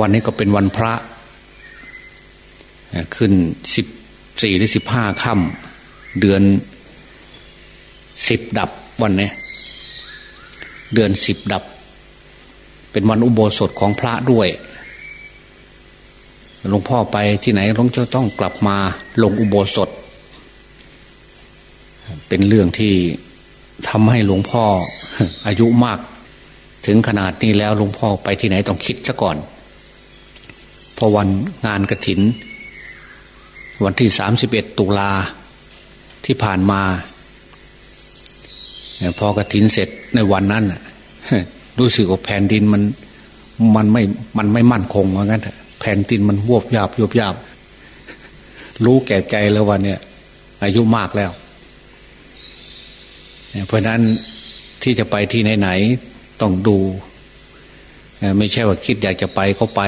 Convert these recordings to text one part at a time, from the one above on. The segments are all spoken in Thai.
วันนี้ก็เป็นวันพระ ขึ้นสิบสี่หรือสิบห้าค่ำเดือนสิบดับวันนี้ เดือนสิบดับ เป็นวันอุโบสถของพระด้วยหลวงพ่อไปที่ไหนหลวงเจะต้องกลับมาลงอุโบสถ เป็นเรื่องที่ทำให้หลวงพ่ออายุมาก ถึงขนาดนี้แล้วหลวงพ่อไปที่ไหนต้องคิดซะก่อน พอวันงานกระถิน วันที่สามสิบเอ็ดตุลาที่ผ่านมาพอกระถินเสร็จในวันนั้นรู้สึกว่าแผ่นดินมัน มันไม่มันไม่มั่นคงเหมือนกันแผ่นดินมันวบยาบยบยาบรู้แก่ใจแล้ววันเนี้ยอายุมากแล้ว เพราะนั้นที่จะไปที่ไหน ๆ ต้องดู ไม่ใช่ว่าคิดอยากจะไปก็ไป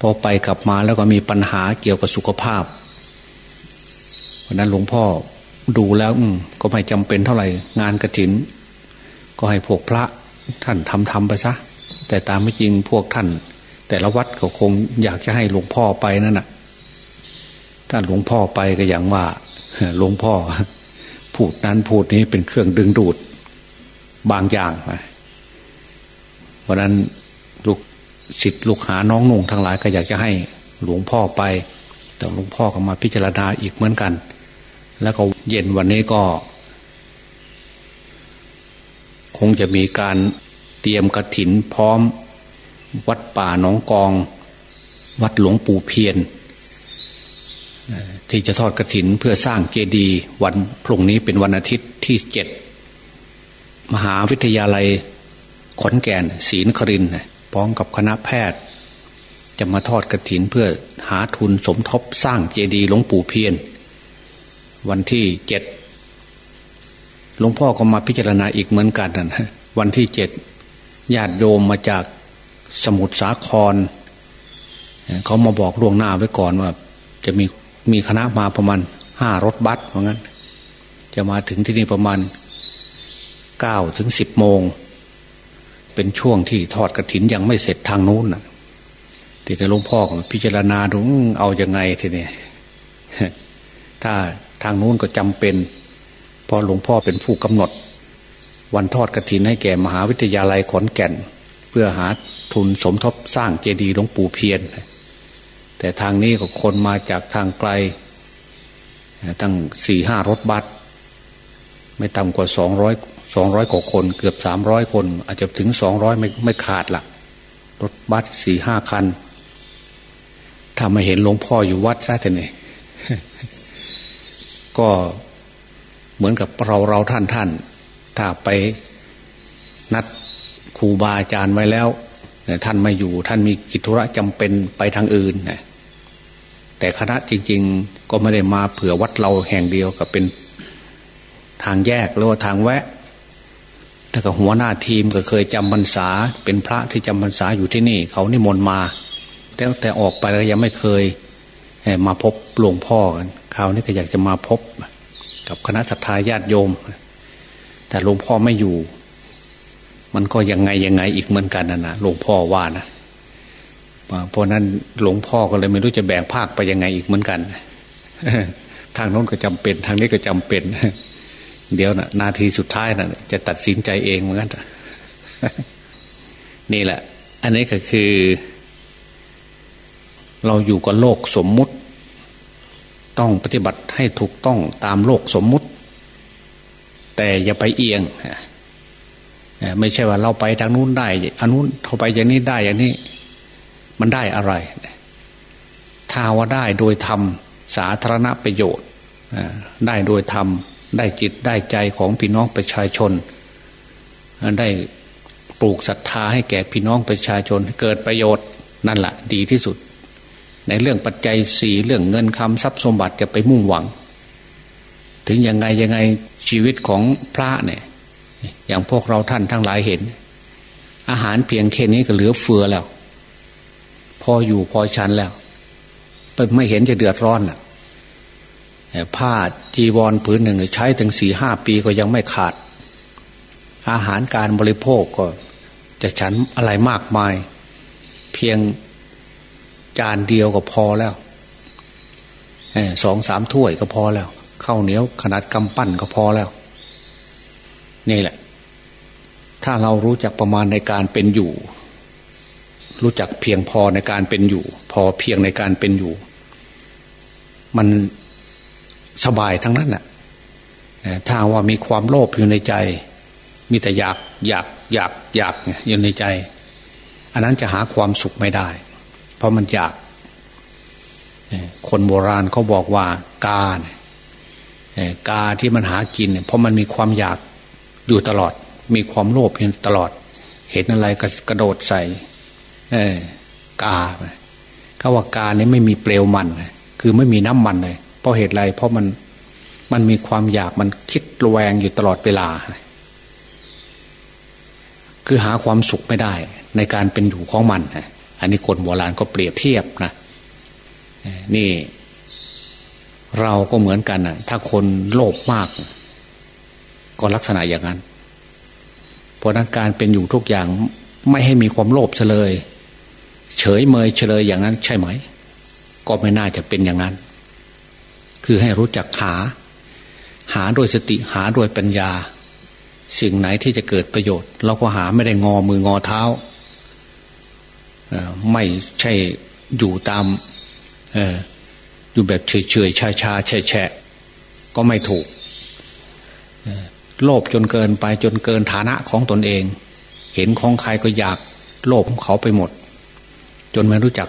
พอไปกลับมาแล้วก็มีปัญหาเกี่ยวกับสุขภาพเพราะนั้นหลวงพ่อดูแล้วก็ไม่จำเป็นเท่าไหร่งานกระถิน ก็ให้พวกพระท่านทำทำไปซะแต่ตามไม่จริงพวกท่าน แต่ละวัดก็คงอยากจะให้หลวงพ่อไปนั่นน่ะ ถ้าหลวงพ่อไปก็อย่างว่าหลวงพ่อ พูดนั้นพูดนี้เป็นเครื่องดึงดูด บางอย่างเพราะนั้นลูก สิทธิ์ลูกหาน้องนุ่งทั้งหลายก็อยากจะให้หลวงพ่อไป แต่หลวงพ่อก็มาพิจารณาอีกเหมือนกัน แล้วก็เย็นวันนี้ก็ คงจะมีการเตรียมกระถินพร้อม วัดป่าหนองกอง วัดหลวงปู่เพียนที่จะทอดกระถินเพื่อสร้างเจดีย์วันพรุ่งนี้เป็นวันอาทิตย์ที่เจ็ดมหาวิทยาลัยขอนแก่นศรีนครินทร์ พร้อมกับคณะแพทย์ จะมาทอดกระถินเพื่อหาทุนสมทบสร้างเจดีย์หลวงปู่เพียน วันที่เจ็ดหลวงพ่อก็มาพิจารณาอีกเหมือนกันนะวันที่เจ็ดญาติโยมมาจากสมุทรสาคร เขามาบอกล่วงหน้าไว้ก่อนว่า จะมีมีคณะมาประมาณห้ารถบัสเพราะงั้นจะมาถึงที่นี่ประมาณเก้าถึงสิบโมง เป็นช่วงที่ทอดกระถินยังไม่เสร็จทางนู้นนะที่แต่หลวงพ่อพิจารณาดูเอาอยัางไงทีนี้ถ้าทางนู้นก็จำเป็นพอหลวงพ่อเป็นผู้กำหนด วันทอดกระถินให้แก่มหาวิทยาลัยขอนแก่น เพื่อหาทุนสมทบสร้างเจดีย์หลวงปู่เพียนแต่ทางนี้ก็คนมาจากทางไกล ตั้งสี่ห้ารถบัสไม่ต่ำกว่าสองร้อย สองร้อยกว่าคน เกือบสามร้อยคน อาจจะถึงสองร้อยไม่ไม่ขาดละรถบัสสี่ห้าคันถ้าไมาเห็นหลวงพ่ออยู่วัดซะแต่เนี่ก็เหมือนกับเราเราท่านท่านถ้าไปนัดครูบาอาจารย์ไว้แล้วท่านไม่อยู่ ท่านมีกิจธุระจำเป็นไปทางอื่นนะแต่คณะจริง ๆ ก็ไม่ได้มาเผื่อวัดเราแห่งเดียวกับเป็นทางแยกหรือว่าทางแวะ แล้วก็หัวหน้าทีมก็เคยจำพรรษา เป็นพระที่จำพรรษาอยู่ที่นี่ เขานิมนต์มาแต่แต่ออกไปแล้วยังไม่เคยมาพบหลวงพ่อกันคราวนี้ก็อยากจะมาพบกับคณะสัตยาญาติโยม แต่หลวงพ่อไม่อยู่ มันก็ยังไงยังไงอีกเหมือนกันนะนะหลวงพ่อว่านะเพราะนั้นหลวงพ่อก็เลยไม่รู้จะแบ่งภาคไปยังไงอีกเหมือนกันทางโน้นก็จำเป็น ทางนี้ก็จำเป็น เดี๋ยวนะนาทีสุดท้ายนะจะตัดสินใจเองเหมือนกันนี่แหละ อันนี้ก็คือ เราอยู่กับโลกสมมุติ ต้องปฏิบัติให้ถูกต้องตามโลกสมมุติ แต่อย่าไปเอียงไม่ใช่ว่าเราไปทางนู้นได้อันนู้นเขาไปอย่างนี้ได้อย่างนี้ มันได้อะไร ถ้าว่าได้โดยทำสาธารณประโยชน์ได้โดยทำ ได้จิตได้ใจของพี่น้องประชาชน ได้ปลูกศรัทธาให้แก่พี่น้องประชาชนเกิดประโยชน์นั่นแหละดีที่สุด ในเรื่องปัจจัยสี่เรื่องเงินคำทรัพย์สมบัติจะไปมุ่งหวัง ถึงยังไงยังไงชีวิตของพระเนี่ย อย่างพวกเราท่านทั้งหลายเห็น อาหารเพียงแค่นี้ก็เหลือเฟือแล้ว พออยู่พอชันแล้วไม่เห็นจะเดือดร้อนล่ะ ผ้าจีวรผืนหนึ่งใช้ถึงสี่ห้าปีก็ยังไม่ขาด อาหารการบริโภคก็ จะฉันอะไรมากมาย เพียงจานเดียวก็พอแล้วสองสามถ้วยก็พอแล้วข้าวเหนียวขนาดกำปั้นก็พอแล้ว นี่แหละ ถ้าเรารู้จักประมาณในการเป็นอยู่ รู้จักเพียงพอในการเป็นอยู่ พอเพียงในการเป็นอยู่ มัน สบายทั้งนั้นแหละถ้าว่ามีความโลภอยู่ในใจ มีแต่อยากอยากอยากอยากอยู่ในใจ อันนั้นจะหาความสุขไม่ได้ เพราะมันอยาก คนโบราณเขาบอกว่ากาเกาที่มันหากินเนี่ยเพราะมันมีความอยากอยู่ตลอด มีความโลภอยู่ตลอด เห็นอะไรก็กระโดดใส่กาเขาว่ากาเนี่ยไม่มีเปลวมัน คือไม่มีน้ำมันเลย ราะเหตุไรเพราะมันมันมีความอยากมันคิดระแวงอยู่ตลอดเวลา คือหาความสุขไม่ได้ ในการเป็นอยู่ของมันอันนี้คนโบราณก็เปรียบเทียบนะนี่ เราก็เหมือนกันนะถ้าคนโลภมาก ก็ลักษณะอย่างนั้น เพราะนั้นการเป็นอยู่ทุกอย่างไม่ให้มีความโลภเฉลย เฉยเมยเฉลยอย่างนั้น ใช่ไหม ก็ไม่น่าจะเป็นอย่างนั้น คือให้รู้จักหา หาโดยสติหาโดยปัญญา สิ่งไหนที่จะเกิดประโยชน์ เราก็หาไม่ได้งอมืองอเท้า ไม่ใช่อยู่ตามอยู่แบบเฉยเฉยชาชาแฉะแฉะก็ไม่ถูกโลภจนเกินไปจนเกินฐานะของตนเอง เห็นของใครก็อยากโลภเขาไปหมด จนไม่รู้จัก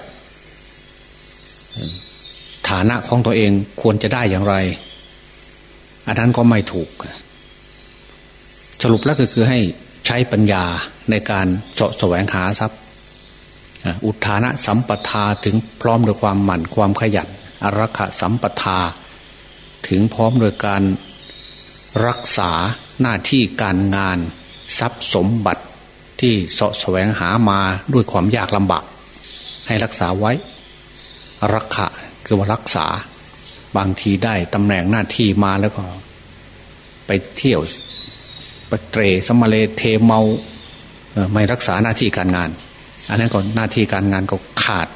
ฐานะของตัวเองควรจะได้อย่างไร อันนั้นก็ไม่ถูก สรุปแล้วก็คือให้ใช้ปัญญาในการสะแสวงหาทรัพย์ อุทานะสัมปทาถึงพร้อมด้วยความหมั่นความขยันอรักษสัมปทา ถึงพร้อมโดยการรักษาหน้าที่การงานทรัพย์สมบัติที่สะแสวงหามาด้วยความยากลำบากให้รักษาไว้ รักษา คือว่ารักษา บางทีได้ตำแหน่งหน้าที่มาแล้วก็ ไปเที่ยวปเตรสมาเลเทเมาไม่รักษาหน้าที่การงาน อันนั้นก็หน้าที่การงานก็ขาด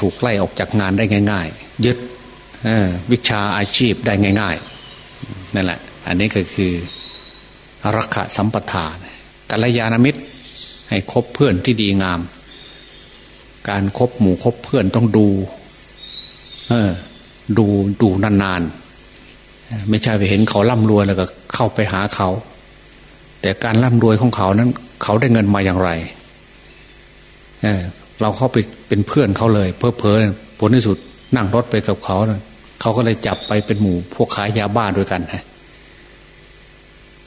ถูกไล่ออกจากงานได้ง่าย ๆ ยึดวิชาอาชีพได้ง่ายๆนั่นแหละ อันนี้ก็คือรักษาสัมปทานกัลยาณมิตร ให้คบเพื่อนที่ดีงาม การครบหมู่คบเพื่อนต้องดู เออ ดูดูนานๆ ไม่ใช่ไปเห็นเขาร่ำรวยแล้วก็เข้าไปหาเขา แต่การร่ำรวยของเขานั้น เขาได้เงินมาอย่างไรเราเข้าไปเป็นเพื่อนเขาเลย เพอเพอผลที่สุดนั่งรถไปกับเขาเขาก็เลยจับไปเป็นหมู่ พวกขายยาบ้าด้วยกันฮะ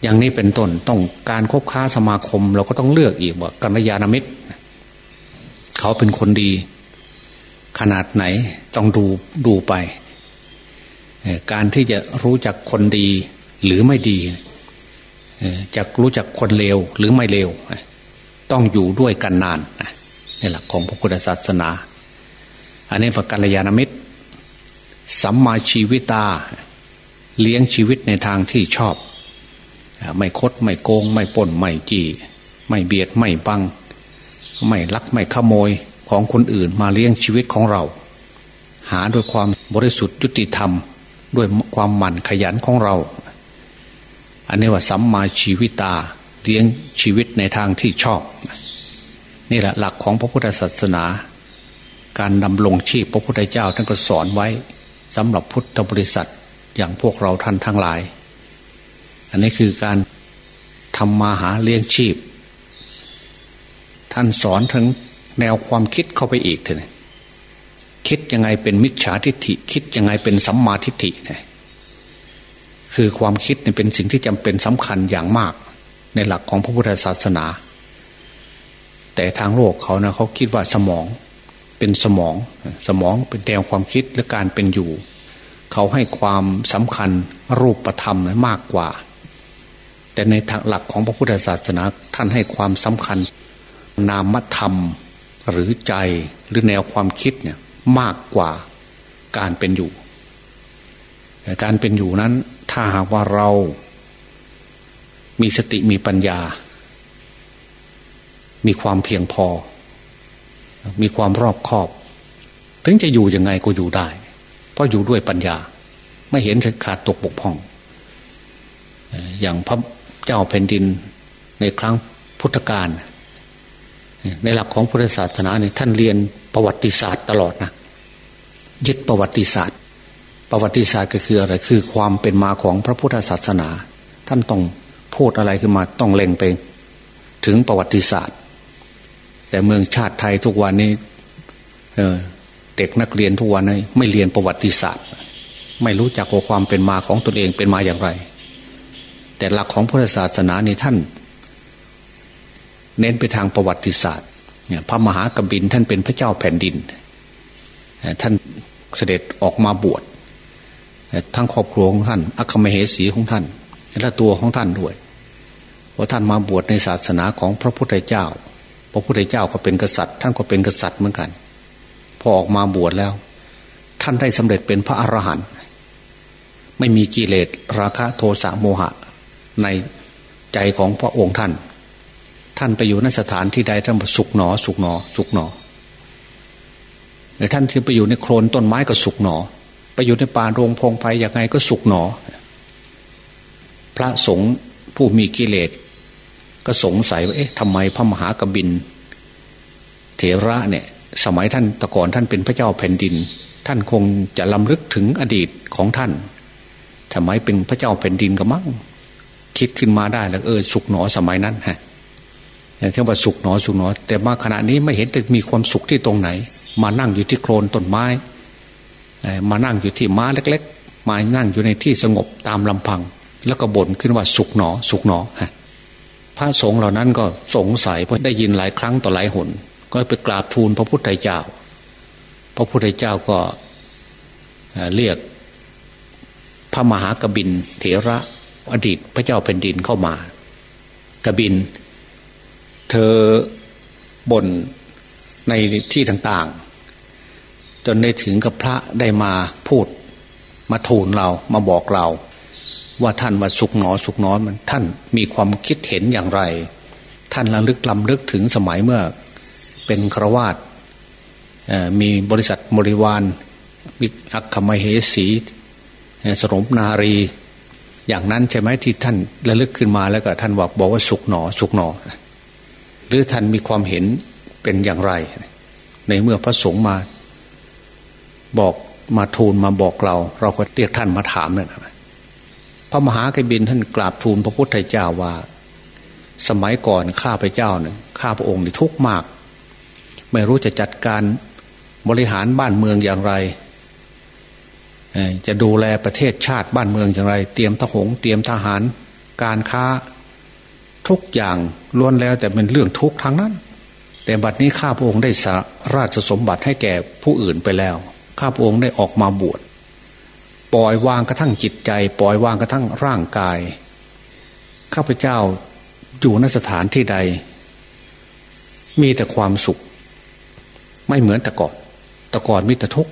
อย่างนี้เป็นต้นต้องการคบค้าสมาคม เราก็ต้องเลือกอีกว่ากัญยาณมิตร เขาเป็นคนดี ขนาดไหนต้องดูดูไป การที่จะรู้จักคนดีหรือไม่ดีจะรู้จักคนเลวหรือไม่เลวต้องอยู่ด้วยกันนานนี่แหละของพระพุทธศาสนา อันนี้ฝักกัลยาณมิตรสัมมาชีวิตา เลี้ยงชีวิตในทางที่ชอบ ไม่คดไม่โกง ไม่ป่นไม่จีไม่เบียดไม่บัง ไม่ลักไม่ขโมย ของคนอื่นมาเลี้ยงชีวิตของเรา หาด้วยความบริสุทธิ์ยุติธรรม ด้วยความหมั่นขยันของเรา อันนี้ว่าสัมมาชีวิตาเลี้ยงชีวิตในทางที่ชอบ นี่แหละหลักของพระพุทธศาสนา การดำรงชีพพระพุทธเจ้าท่านก็สอนไว้สำหรับพุทธบริษัทอย่างพวกเราท่านทั้งหลาย อันนี้คือการทำมาหาเลี้ยงชีพ ท่านสอนถึง แนวความคิดเข้าไปอีกเถอะคิดยังไงเป็นมิจฉาทิฏฐิ คิดยังไงเป็นสัมมาทิฏฐิคือความคิดเนี่ยเป็นสิ่งที่จำเป็นสำคัญอย่างมาก ในหลักของพระพุทธศาสนา แต่ทางโลกเขานะเขาคิดว่าสมองเป็นสมอง สมองเป็นแนวความคิดและการเป็นอยู่ เขาให้ความสำคัญรูปธรรมมากกว่า แต่ในทางหลักของพระพุทธศาสนาท่านให้ความสำคัญนามธรรม หรือใจหรือแนวความคิดเนี่ยมากกว่าการเป็นอยู่แต่การเป็นอยู่นั้น ถ้าหากว่าเรา มีสติมีปัญญา มีความเพียงพอ มีความรอบคอบ ถึงจะอยู่ยังไงก็อยู่ได้ เพราะอยู่ด้วยปัญญา ไม่เห็นขาดตกบกพร่อง อย่างพระเจ้าแผ่นดินในครั้งพุทธกาล ในหลักของพุทธศาสนาเนี่ยท่านเรียนประวัติศาสตร์ตลอดนะยึดประวัติศาสตร์ ประวัติศาสตร์ก็คืออะไรคือความเป็นมาของพระพุทธศาสนา ท่านต้องพูดอะไรขึ้นมาต้องเล็งไปถึงประวัติศาสตร์ แต่เมืองชาติไทยทุกวันนี้เเด็กนักเรียนทุกวันนี้ไม่เรียนประวัติศาสตร์ ไม่รู้จักความเป็นมาของตนเองเป็นมาอย่างไร แต่หลักของพุทธศาสนานี่ท่าน เน้นไปทางประวัติศาสตร์เนี่ยพระมหากบินท่านเป็นพระเจ้าแผ่นดิน ท่านเสด็จออกมาบวชทั้งครอบครัวของท่าน อัคมเหสีของท่าน และตัวของท่านด้วยว่าท่านมาบวชในศาสนาของพระพุทธเจ้า พระพุทธเจ้าก็เป็นกษัตริย์ ท่านก็เป็นกษัตริย์เหมือนกัน พอออกมาบวชแล้ว ท่านได้สำเร็จเป็นพระอรหันต์ไม่มีกิเลสราคะโทสะโมหะ ในใจของพระองค์ท่าน ท่านไปอยู่ในสถานที่ใดท่านสุขหนอ สุขหนอ สุขหนอหรือท่านที่ไปอยู่ในโคลนต้นไม้ก็สุขหนอ ไปอยู่ในป่าโรงพงไพ่ยังไงก็สุขหนอ พระสงฆ์ผู้มีกิเลสก็สงสัยว่าเอ๊ะทำไมพระมหากบิน เถระเนี่ย สมัยท่านตะก่อนท่านเป็นพระเจ้าแผ่นดิน ท่านคงจะลำลึกถึงอดีตของท่านทำไมเป็นพระเจ้าแผ่นดินก็มั่งคิดขึ้นมาได้แล้วเออสุขหนอสมัยนั้นฮะ อย่างที่ว่าสุขหนอสุขหนอ แต่มาขณะนี้ไม่เห็นจะมีความสุขที่ตรงไหน มานั่งอยู่ที่โคลนต้นไม้มานั่งอยู่ที่ม้าเล็ก ๆ มานั่งอยู่ในที่สงบตามลำพัง แล้วก็บ่นขึ้นว่าสุขหนอ สุขหนอฮะพระสงฆ์เหล่านั้นก็สงสัยเพราะได้ยินหลายครั้งต่อหลายหน ก็ไปกราบทูลพระพุทธเจ้า พระพุทธเจ้าก็เรียกพระมหากบินเถระอดีตพระเจ้าแผ่นดินเข้ามากบิน เธอบ่นในที่ต่างๆ จนได้ถึงกับพระได้มาพูดมาทูลเรามาบอกเรา ว่าท่านว่าสุขหนอสุขน้อยมันท่านมีความคิดเห็นอย่างไร ท่านระลึกลำลึกถึงสมัยเมื่อเป็นครวาตมีบริษัทบริวารมีอักขมเหสีสรมนารี อย่างนั้นใช่ไหมที่ท่านระลึกขึ้นมาแล้วก็ท่านบอกบอกว่าสุขหนอสุขหนอ หรือท่านมีความเห็นเป็นอย่างไร ในเมื่อพระสงฆ์มา บอกมาทูลมาบอกเรา เราก็เรียกท่านมาถามเนี่ยพระมหากบินท่านกราบทูลพระพุทธเจ้าว่า สมัยก่อนข้าพเจ้าเนี่ยข้าพระองค์นี่ทุกข์มาก ไม่รู้จะจัดการบริหารบ้านเมืองอย่างไรจะดูแลประเทศชาติบ้านเมืองอย่างไร เตรียมทหงเตรียมทหาร การค้าทุกอย่าง ล้วนแล้วแต่เป็นเรื่องทุกข์ทั้งนั้น แต่บัดนี้ข้าพระองค์ได้สราชสมบัติให้แก่ผู้อื่นไปแล้ว ข้าพระองค์ได้ออกมาบวชปล่อยวางกระทั่งจิตใจ ปล่อยวางกระทั่งร่างกาย ข้าพเจ้าอยู่นสถานที่ใด มีแต่ความสุข ไม่เหมือนแต่ก่อนแต่ก่อนมีแต่ทุกข์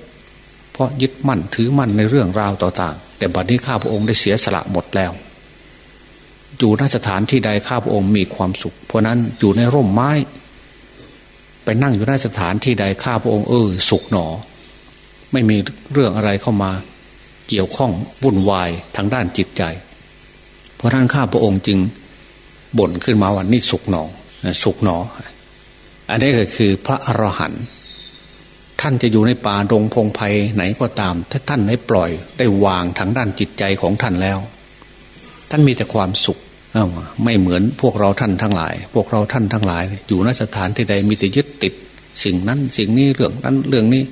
เพราะยึดมั่นถือมั่นในเรื่องราวต่างๆ แต่บัดนี้ข้าพระองค์ได้เสียสละหมดแล้ว อยู่นสถานที่ใดข้าพระองค์มีความสุข เพราะนั้นอยู่ในร่มไม้ ไปนั่งอยู่นสถานที่ใดข้าพระองค์เออสุขหนอ ไม่มีเรื่องอะไรเข้ามาเกี่ยวข้องวุ่นวายทางด้านจิตใจ เพราะท่านข้าพระองค์จึงบ่นขึ้นมาวันนี้สุกหนอสุกหนอ อันนี้ก็คือพระอรหันต์ท่านจะอยู่ในป่าดงพงไพ่ไหนก็ตาม ถ้าท่านได้ปล่อยได้วางทางด้านจิตใจของท่านแล้ว ท่านมีแต่ความสุข ไม่เหมือนพวกเราท่านทั้งหลาย พวกเราท่านทั้งหลาย อยู่นสถานที่ใดมีแต่ยึดติด สิ่งนั้นสิ่งนี้เรื่องนั้นเรื่องนี้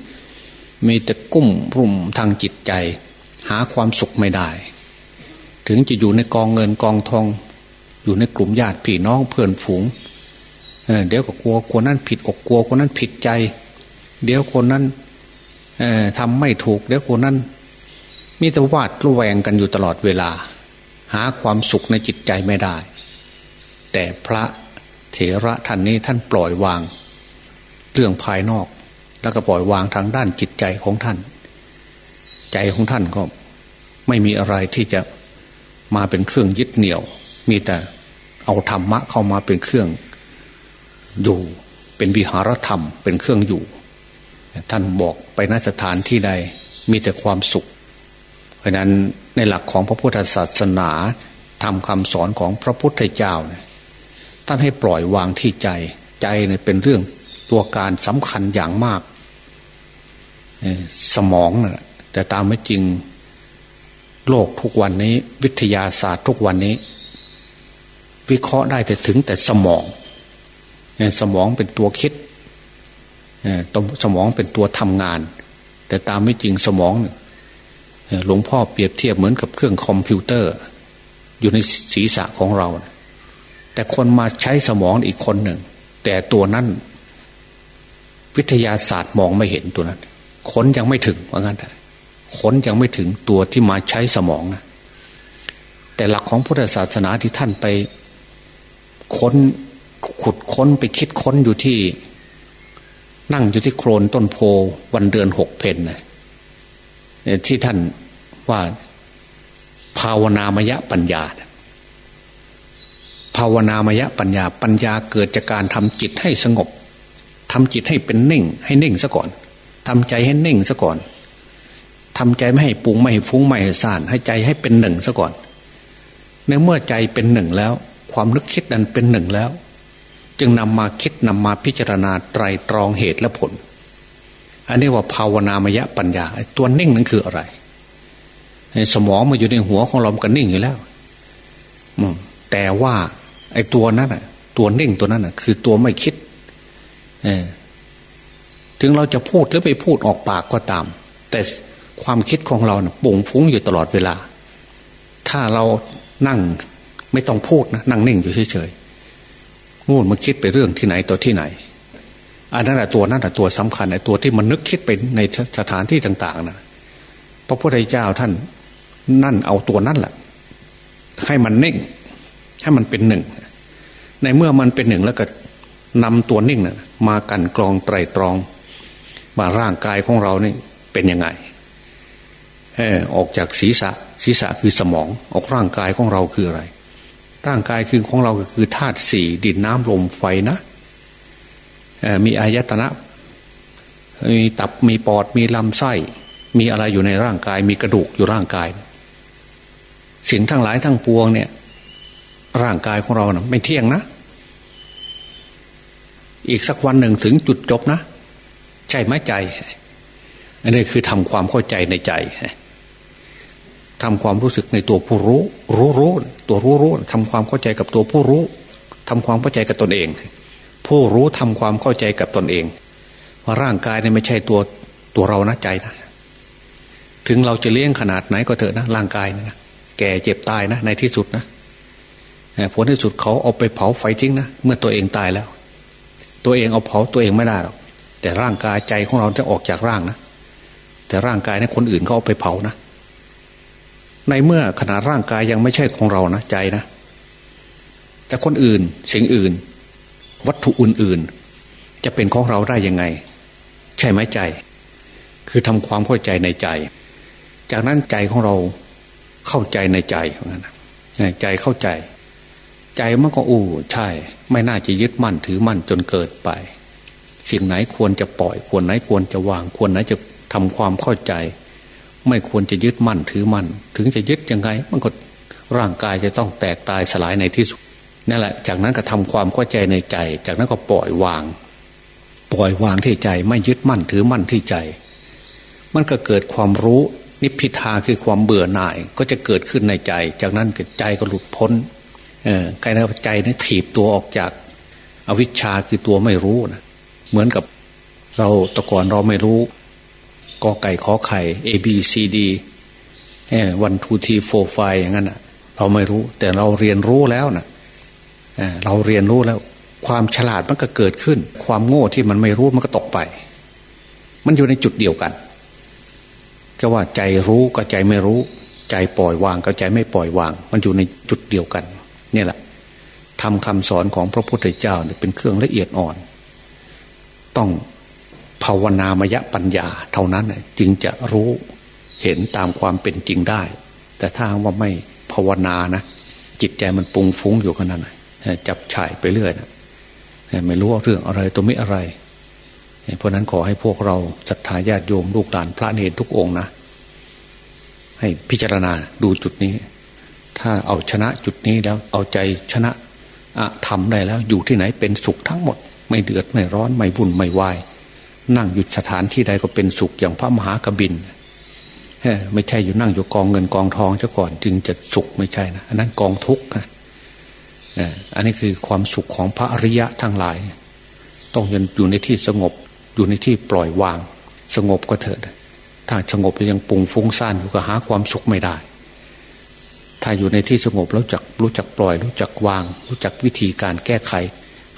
มีแต่กุ้มรุ่มทางจิตใจ หาความสุขไม่ได้ ถึงจะอยู่ในกองเงินกองทอง อยู่ในกลุ่มญาติพี่น้องเพื่อนฝูงเเดี๋ยวก็กลัวคนนั้นผิดอกกลัวคนนั้นผิดใจ เดี๋ยวคนนั้นทำไม่ถูก เดี๋ยวคนนั้นมีแต่วาดระแวงกันอยู่ตลอดเวลา หาความสุขในจิตใจไม่ได้ แต่พระเถระท่านนี้ท่านปล่อยวาง เรื่องภายนอก แล้วก็ปล่อยวางทางด้านจิตใจของท่าน ใจของท่านก็ไม่มีอะไรที่จะมาเป็นเครื่องยึดเหนี่ยว มีแต่เอาธรรมะเข้ามาเป็นเครื่องอยู่เป็นวิหารธรรมเป็นเครื่องอยู่ ท่านบอกไปนสถานที่ใดมีแต่ความสุข เพราะนั้นในหลักของพระพุทธศาสนาทำคำสอนของพระพุทธเจ้าเนี่ยท่านให้ปล่อยวางที่ใจใจเนี่ยเป็นเรื่องตัวการสำคัญอย่างมากสมองนะแต่ตามไม่จริงโลกทุกวันนี้ วิทยาศาสตร์ทุกวันนี้ วิเคราะห์ได้แต่ถึงแต่สมองสมองเป็นตัวคิดสมองเป็นตัวทำงาน แต่ตามไม่จริงสมอง หลวงพ่อเปรียบเทียบเหมือนกับเครื่องคอมพิวเตอร์ อยู่ในศีรษะของเรา แต่คนมาใช้สมองอีกคนหนึ่ง แต่ตัวนั้น วิทยาศาสตร์มองไม่เห็นตัวนั้นค้นยังไม่ถึงว่างั้นค้นยังไม่ถึงตัวที่มาใช้สมองนะแต่หลักของพุทธศาสนาที่ท่านไปค้นขุดค้นไปคิดค้นอยู่ที่ นั่งอยู่ที่โคลนต้นโพวันเดือนหกเพนนะ ที่ท่านว่าภาวนามยปัญญา ภาวนามยปัญญา ปัญญาเกิดจากการทำจิตให้สงบทำจิตให้เป็นนิ่ง ให้นิ่งซะก่อนทำใจให้นิ่งซะก่อนทำใจไม่ให้ปุงไม่ให้ฟุ้งไม่ให้ซ่าน ให้ใจให้เป็นหนึ่งซะก่อน ในเมื่อใจเป็นหนึ่งแล้ว ความนึกคิดนั้นเป็นหนึ่งแล้ว จึงนำมาคิดนำมาพิจารณาไตรตรองเหตุและผล อันนี้ว่าภาวนามยะปัญญา ตัวนิ่งนั้นคืออะไรสมองมาอยู่ในหัวของเราก็นิ่งอยู่แล้วแต่ว่า ไอ้ตัวนั้นอะ ตัวนิ่งตัวนั้นอะ คือตัวไม่คิดถึงเราจะพูดหรือไม่พูดออกปากก็ตาม แต่ความคิดของเรานะปุ่งฟุ้งอยู่ตลอดเวลา ถ้าเรานั่งไม่ต้องพูดนะนั่งนิ่งอยู่เฉยๆงูมันคิดไปเรื่องที่ไหนตัวที่ไหน อันนั้นแหละตัวนั้นแหละตัวสำคัญไอ้ตัวที่มันนึกคิดไปในสถานที่ต่าง ๆนะพระพุทธเจ้าท่านนั่นเอาตัวนั่นแหละให้มันนิ่ง ให้มันเป็นหนึ่ง ในเมื่อมันเป็นหนึ่งแล้วก็นำตัวนิ่งนะมากันกรองไตรตรองมาร่างกายของเรานี่เป็นยังไงออกจากศีรษะ ศีรษะคือสมอง ออกร่างกายของเราคืออะไร ร่างกายคือของเราก็คือธาตุสี่ดินน้ำลมไฟนะ มีอายตนะ มีตับมีปอดมีลำไส้ มีอะไรอยู่ในร่างกาย มีกระดูกอยู่ร่างกาย สิ่งทั้งหลายทั้งปวงเนี่ย ร่างกายของเรานะไม่เที่ยงนะ อีกสักวันหนึ่งถึงจุดจบนะใช่ไหมใจ อันนี้คือทำความเข้าใจในใจทำความรู้สึกในตัวผู้รู้ รู้รู้ตัวรู้รู้ทำความเข้าใจกับตัวผู้รู้ทำความเข้าใจกับตนเอง ผู้รู้ทำความเข้าใจกับตนเองว่าร่างกายเนี่ยไม่ใช่ตัวตัวเรานะใจนะถึงเราจะเลี้ยงขนาดไหนก็เถอะนะร่างกายนะแก่เจ็บตายนะในที่สุดนะผลที่สุดเขาเอาไปเผาไฟทิ้งนะเมื่อตัวเองตายแล้ว ตัวเองเอาเผาตัวเองไม่ได้หรอกแต่ร่างกายใจของเราจะออกจากร่างนะแต่ร่างกายนะคนอื่นเขาเอาไปเผานะในเมื่อขนาดร่างกายยังไม่ใช่ของเรานะใจนะแต่คนอื่นสิ่งอื่น วัตถุอื่นๆ จะเป็นของเราได้ยังไง ใช่ไหมใจ คือทำความเข้าใจในใจ จากนั้นใจของเราเข้าใจในใจนั้นใจเข้าใจ ใจมันก็อู้ใช่ ไม่น่าจะยึดมั่นถือมั่นจนเกิดไป สิ่งไหนควรจะปล่อย ควรไหนควรจะวาง ควรไหนจะทำความเข้าใจ ไม่ควรจะยึดมั่นถือมั่น ถึงจะยึดยังไง มันก็ร่างกายจะต้องแตกตายสลายในที่สุด นั่นแหละ จากนั้นก็ทำความเข้าใจในใจ จากนั้นก็ปล่อยวาง ปล่อยวางที่ใจ ไม่ยึดมั่นถือมั่นที่ใจ มันก็เกิดความรู้นิพพิทาคือความเบื่อหน่าย ก็จะเกิดขึ้นในใจ จากนั้นก็ใจก็หลุดพ้นเออใครนะใจนี่ถีบตัวออกจากอวิชชาคือตัวไม่รู้นะเหมือนกับเราตะก่อนเราไม่รู้กอไก่ขอไข่ A B C D วันทูทีโฟไฟอย่างนั้นเราไม่รู้ แต่เราเรียนรู้แล้วนะ เราเรียนรู้แล้ว ความฉลาดมันก็เกิดขึ้น ความโง่ที่มันไม่รู้มันก็ตกไป มันอยู่ในจุดเดียวกันก็ว่าใจรู้กับใจไม่รู้ ใจปล่อยวางกับใจไม่ปล่อยวาง มันอยู่ในจุดเดียวกันนี่แหละทำคำสอนของพระพุทธเจ้าเนี่ยเป็นเครื่องละเอียดอ่อน ต้องภาวนามยปัญญา เท่านั้นจึงจะรู้เห็นตามความเป็นจริงได้ แต่ถ้าว่าไม่ภาวนานะ จิตใจมันปุงฟุ้งอยู่ขนาดไหน จับฉ่ายไปเรื่อยนะไม่รู้ว่าเรื่องอะไรตัวไม่อะไร เพราะนั้นขอให้พวกเราศรัทธาญาติโยมลูกหลานพระเนรทุกองนะ ให้พิจารณาดูจุดนี้ ถ้าเอาชนะจุดนี้แล้วเอาใจชนะทำได้แล้วอยู่ที่ไหนเป็นสุขทั้งหมด ไม่เดือดไม่ร้อนไม่วุ่นไม่วาย นั่งอยู่สถานที่ใดก็เป็นสุขอย่างพระมหากบินไม่ใช่อยู่นั่งอยู่กองเงินกองทองซะก่อนจึงจะสุขไม่ใช่นะอันนั้นกองทุกข์นะ อันนี้คือความสุขของพระอริยะทั้งหลาย ต้องอยู่ในที่สงบอยู่ในที่ปล่อยวาง สงบก็เถิด ถ้าสงบยังปุงฟุ้งซ่านอยู่ก็หาความสุขไม่ได้ ถ้าอยู่ในที่สงบแล้วจักรู้จักปล่อย รู้จักวาง รู้จักวิธีการแก้ไข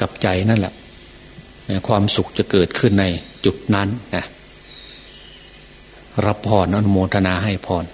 กับใจนั่นแหละความสุขจะเกิดขึ้นในจุดนั้นนะรับพรอนุโมทนาให้พร